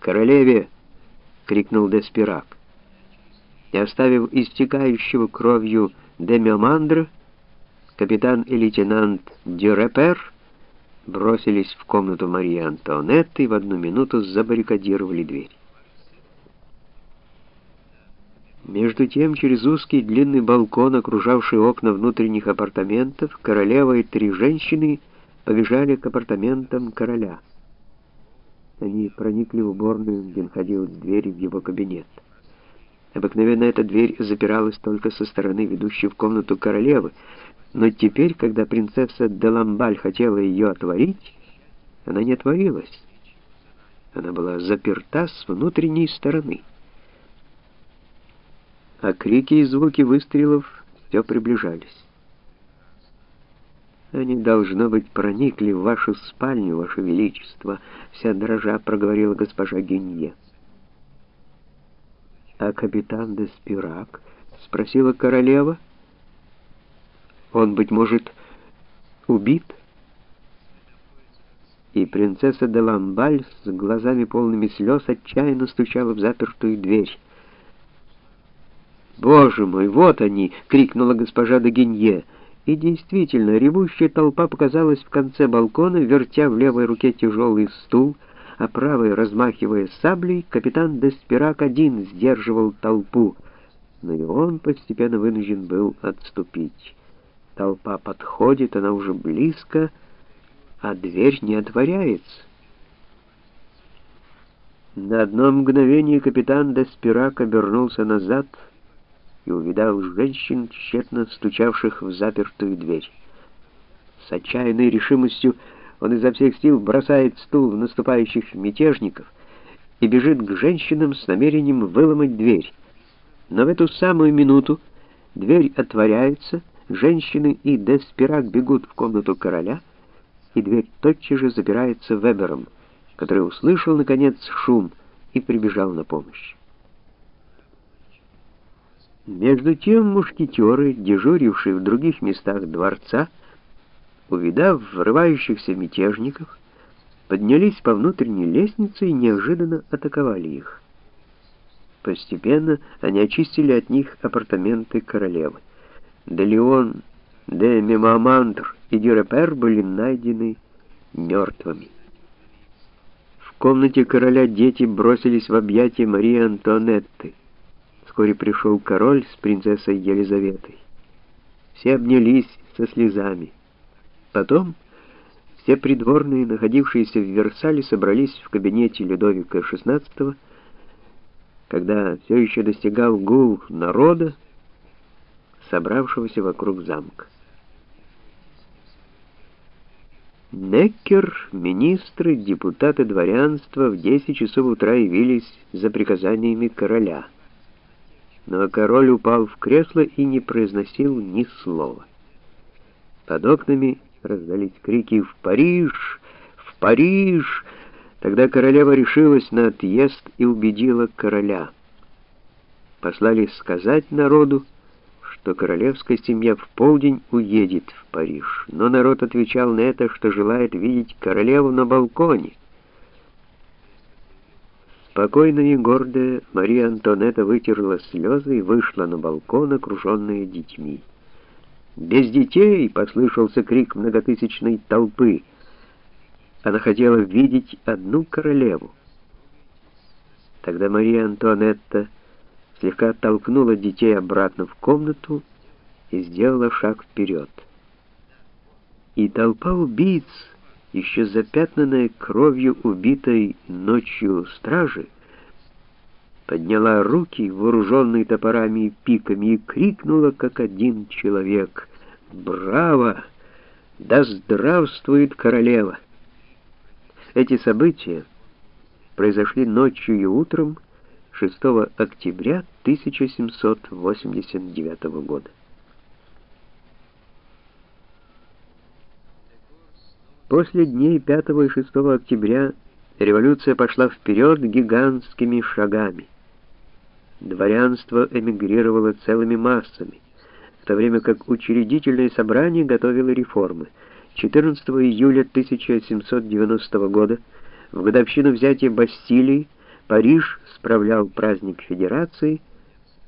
королеве!» — крикнул Деспирак. И оставив истекающего кровью Демиомандра, капитан и лейтенант Дюрепер бросились в комнату Марии Антуанетты и в одну минуту забаррикадировали дверь. Между тем, через узкий длинный балкон, окружавший окна внутренних апартаментов, королева и три женщины побежали к апартаментам короля. Они проникли в уборную, где находилась дверь в его кабинет. Обыкновенно эта дверь запиралась только со стороны, ведущей в комнату королевы, но теперь, когда принцесса Деламбаль хотела ее отворить, она не отворилась. Она была заперта с внутренней стороны а крики и звуки выстрелов все приближались. «Они, должно быть, проникли в вашу спальню, ваше величество», — вся дрожа проговорила госпожа Генье. «А капитан де Спирак?» — спросила королева. «Он, быть может, убит?» И принцесса де Ламбаль с глазами полными слез отчаянно стучала в запертую дверь. «Боже мой, вот они!» — крикнула госпожа Дагинье. И действительно, ревущая толпа показалась в конце балкона, вертя в левой руке тяжелый стул, а правой, размахивая саблей, капитан Деспирак один сдерживал толпу, но и он постепенно вынужден был отступить. Толпа подходит, она уже близко, а дверь не отворяется. На одно мгновение капитан Деспирак обернулся назад — и увидал женщин, тщетно стучавших в запертую дверь. С отчаянной решимостью он изо всех сил бросает стул в наступающих мятежников и бежит к женщинам с намерением выломать дверь. Но в эту самую минуту дверь отворяется, женщины и Деспирак бегут в комнату короля, и дверь тотчас же запирается Вебером, который услышал, наконец, шум и прибежал на помощь. Между тем мушкетеры, дежурившие в других местах дворца, увидав врывающихся мятежников, поднялись по внутренней лестнице и неожиданно атаковали их. Постепенно они очистили от них апартаменты королевы. Де Леон, де Мемамандр и Дюрепер были найдены мертвыми. В комнате короля дети бросились в объятия Марии Антуанетты. Вскоре пришел король с принцессой Елизаветой. Все обнялись со слезами. Потом все придворные, находившиеся в Версале, собрались в кабинете Людовика XVI, когда все еще достигал гул народа, собравшегося вокруг замка. Неккер, министры, депутаты дворянства в 10 часов утра явились за приказаниями короля — но король упал в кресло и не произносил ни слова. Под окнами раздались крики «В Париж! В Париж!» Тогда королева решилась на отъезд и убедила короля. Послали сказать народу, что королевская семья в полдень уедет в Париж, но народ отвечал на это, что желает видеть королеву на балконе. Спокойная и гордая Мария Антонетта вытерла слезы и вышла на балкон, окруженная детьми. «Без детей!» — послышался крик многотысячной толпы. Она хотела видеть одну королеву. Тогда Мария Антуанетта слегка оттолкнула детей обратно в комнату и сделала шаг вперед. И толпа убийц еще запятнанная кровью убитой ночью стражи, подняла руки, вооруженные топорами и пиками, и крикнула, как один человек, «Браво! Да здравствует королева!» Эти события произошли ночью и утром 6 октября 1789 года. После дней 5 и 6 октября революция пошла вперед гигантскими шагами. Дворянство эмигрировало целыми массами, в то время как учредительное собрание готовило реформы. 14 июля 1790 года, в годовщину взятия Бастилии, Париж справлял праздник Федерации,